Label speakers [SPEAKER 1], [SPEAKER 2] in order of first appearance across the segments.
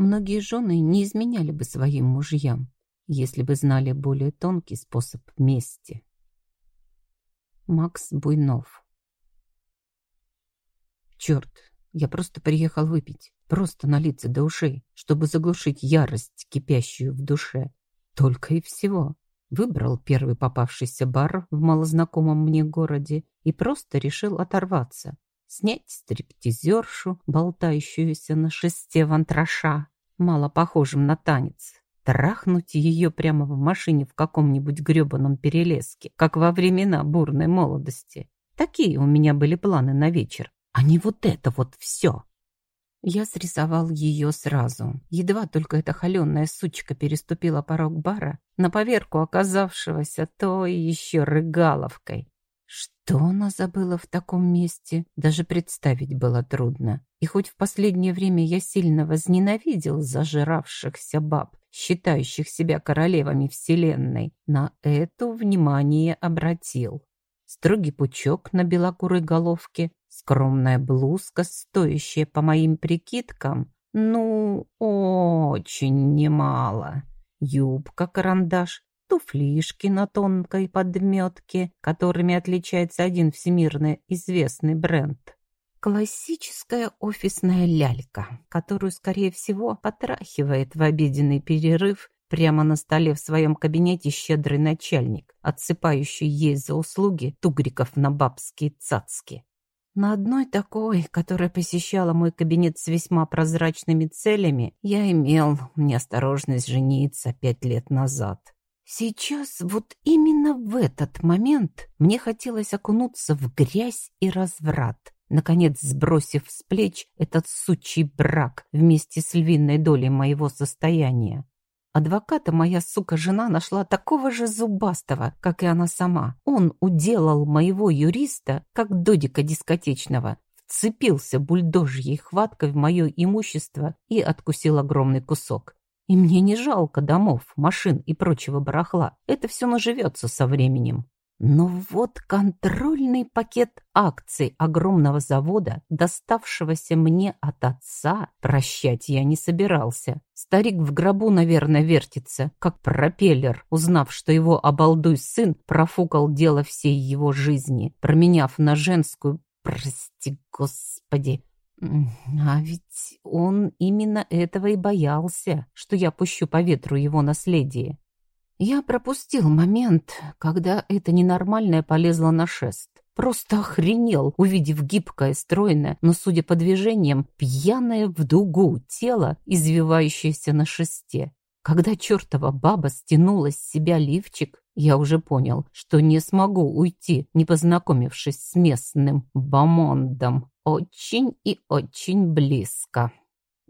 [SPEAKER 1] Многие жены не изменяли бы своим мужьям, если бы знали более тонкий способ мести. Макс Буйнов Черт, я просто приехал выпить, просто налиться до ушей, чтобы заглушить ярость, кипящую в душе. Только и всего. Выбрал первый попавшийся бар в малознакомом мне городе и просто решил оторваться. Снять стриптизершу, болтающуюся на шесте вантраша, мало похожим на танец. Трахнуть ее прямо в машине в каком-нибудь гребаном перелеске, как во времена бурной молодости. Такие у меня были планы на вечер, а не вот это вот все. Я срисовал ее сразу. Едва только эта холеная сучка переступила порог бара, на поверку оказавшегося той еще рыгаловкой. Что она забыла в таком месте, даже представить было трудно. И хоть в последнее время я сильно возненавидел зажиравшихся баб, считающих себя королевами Вселенной, на это внимание обратил. Строгий пучок на белокурой головке, скромная блузка, стоящая по моим прикидкам, ну, очень немало. Юбка-карандаш, туфлишки на тонкой подметке, которыми отличается один всемирно известный бренд. Классическая офисная лялька, которую, скорее всего, потрахивает в обеденный перерыв прямо на столе в своем кабинете щедрый начальник, отсыпающий ей за услуги тугриков на бабские цацки. На одной такой, которая посещала мой кабинет с весьма прозрачными целями, я имел неосторожность жениться пять лет назад. Сейчас, вот именно в этот момент, мне хотелось окунуться в грязь и разврат, наконец сбросив с плеч этот сучий брак вместе с львиной долей моего состояния. Адвоката моя сука-жена нашла такого же зубастого, как и она сама. Он уделал моего юриста, как додика дискотечного, вцепился бульдожьей хваткой в мое имущество и откусил огромный кусок. И мне не жалко домов, машин и прочего барахла. Это все наживется со временем. Но вот контрольный пакет акций огромного завода, доставшегося мне от отца, прощать я не собирался. Старик в гробу, наверное, вертится, как пропеллер, узнав, что его обалдуй сын профукал дело всей его жизни, променяв на женскую, прости господи, а ведь он именно этого и боялся, что я пущу по ветру его наследие. Я пропустил момент, когда это ненормальное полезло на шест. Просто охренел, увидев гибкое, стройное, но, судя по движениям, пьяное в дугу тело, извивающееся на шесте. Когда чертова баба стянула с себя лифчик, я уже понял, что не смогу уйти, не познакомившись с местным бомондом. Очень и очень близко.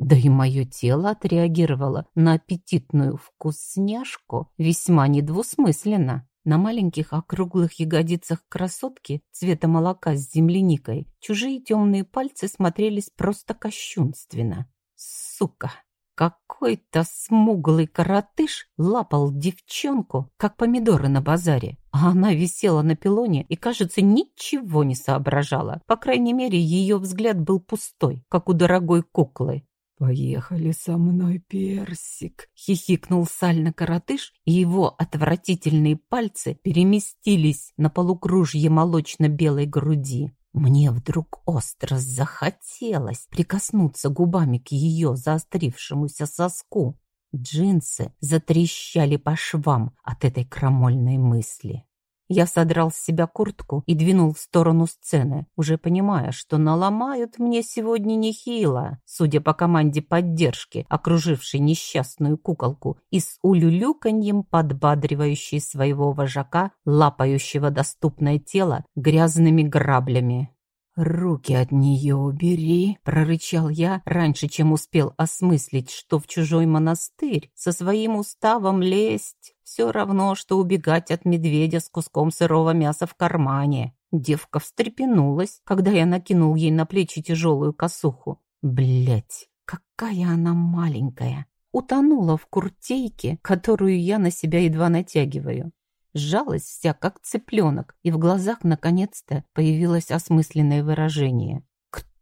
[SPEAKER 1] Да и мое тело отреагировало на аппетитную вкусняшку весьма недвусмысленно. На маленьких округлых ягодицах красотки цвета молока с земляникой чужие темные пальцы смотрелись просто кощунственно. Сука! Какой-то смуглый коротыш лапал девчонку, как помидоры на базаре, а она висела на пилоне и, кажется, ничего не соображала. По крайней мере, ее взгляд был пустой, как у дорогой куклы. «Поехали со мной, персик!» — хихикнул сально-коротыш, и его отвратительные пальцы переместились на полукружье молочно-белой груди. Мне вдруг остро захотелось прикоснуться губами к ее заострившемуся соску. Джинсы затрещали по швам от этой крамольной мысли. Я содрал с себя куртку и двинул в сторону сцены, уже понимая, что наломают мне сегодня нехило, судя по команде поддержки, окружившей несчастную куколку и с улюлюканьем подбадривающей своего вожака, лапающего доступное тело грязными граблями. «Руки от нее убери!» — прорычал я, раньше, чем успел осмыслить, что в чужой монастырь со своим уставом лезть все равно, что убегать от медведя с куском сырого мяса в кармане. Девка встрепенулась, когда я накинул ей на плечи тяжелую косуху. Блять, какая она маленькая! Утонула в куртейке, которую я на себя едва натягиваю сжалась вся, как цыпленок, и в глазах наконец-то появилось осмысленное выражение.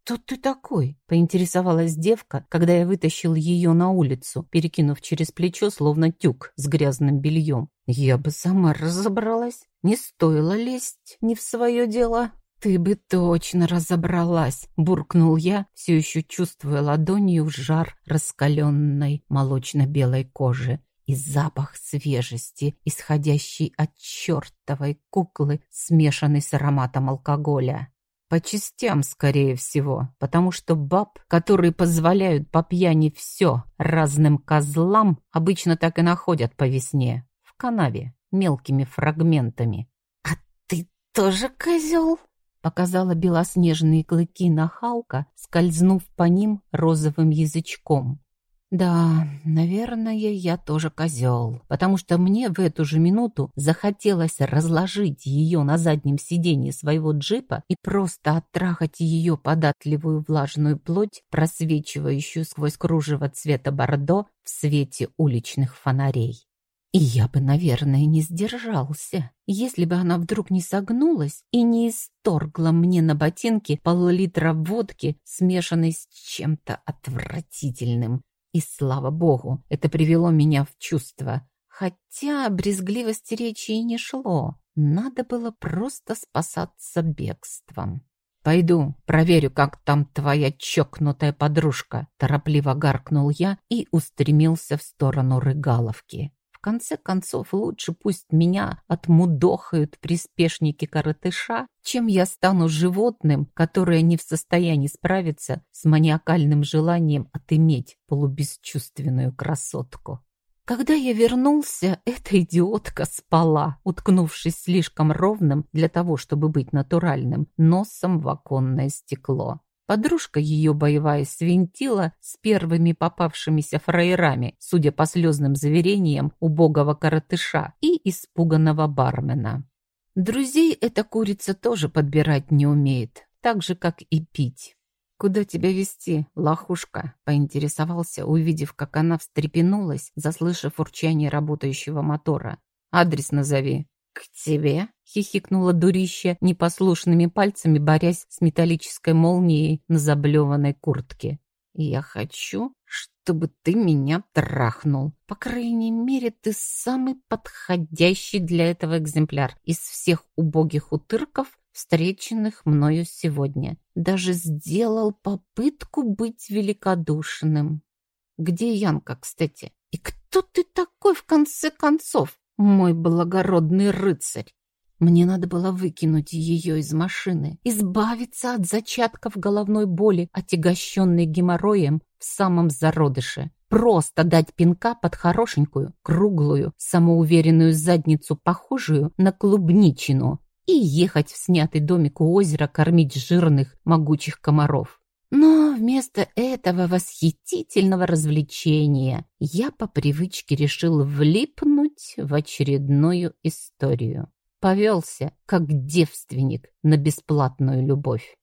[SPEAKER 1] «Кто ты такой?» — поинтересовалась девка, когда я вытащил ее на улицу, перекинув через плечо, словно тюк с грязным бельем. «Я бы сама разобралась. Не стоило лезть не в свое дело». «Ты бы точно разобралась!» — буркнул я, все еще чувствуя ладонью жар раскаленной молочно-белой кожи и запах свежести, исходящий от чертовой куклы, смешанный с ароматом алкоголя. По частям, скорее всего, потому что баб, которые позволяют по пьяни все разным козлам, обычно так и находят по весне, в канаве, мелкими фрагментами. «А ты тоже козел?» Показала белоснежные клыки нахалка, скользнув по ним розовым язычком. Да, наверное, я тоже козел, потому что мне в эту же минуту захотелось разложить ее на заднем сиденье своего джипа и просто оттрахать ее податливую влажную плоть, просвечивающую сквозь кружево цвета бордо в свете уличных фонарей. И я бы, наверное, не сдержался, если бы она вдруг не согнулась и не исторгла мне на ботинки пол-литра водки, смешанной с чем-то отвратительным, и слава богу, это привело меня в чувство. Хотя брезгливости речи и не шло. Надо было просто спасаться бегством. «Пойду, проверю, как там твоя чокнутая подружка», торопливо гаркнул я и устремился в сторону Рыгаловки. В конце концов, лучше пусть меня отмудохают приспешники коротыша, чем я стану животным, которое не в состоянии справиться с маниакальным желанием отыметь полубесчувственную красотку. Когда я вернулся, эта идиотка спала, уткнувшись слишком ровным для того, чтобы быть натуральным, носом в оконное стекло. Подружка ее боевая свинтила с первыми попавшимися фраерами, судя по слезным заверениям убогого коротыша и испуганного бармена. Друзей эта курица тоже подбирать не умеет, так же, как и пить. «Куда тебя вести, лохушка?» — поинтересовался, увидев, как она встрепенулась, заслышав урчание работающего мотора. «Адрес назови». «К тебе?» — хихикнула дурище, непослушными пальцами борясь с металлической молнией на заблеванной куртке. «Я хочу, чтобы ты меня трахнул. По крайней мере, ты самый подходящий для этого экземпляр из всех убогих утырков, встреченных мною сегодня. Даже сделал попытку быть великодушным. Где Янка, кстати? И кто ты такой, в конце концов? Мой благородный рыцарь! Мне надо было выкинуть ее из машины, избавиться от зачатков головной боли, отягощенной геморроем в самом зародыше. Просто дать пинка под хорошенькую, круглую, самоуверенную задницу, похожую на клубничину, и ехать в снятый домик у озера кормить жирных, могучих комаров. Но вместо этого восхитительного развлечения я по привычке решил влипнуть в очередную историю. Повелся, как девственник, на бесплатную любовь.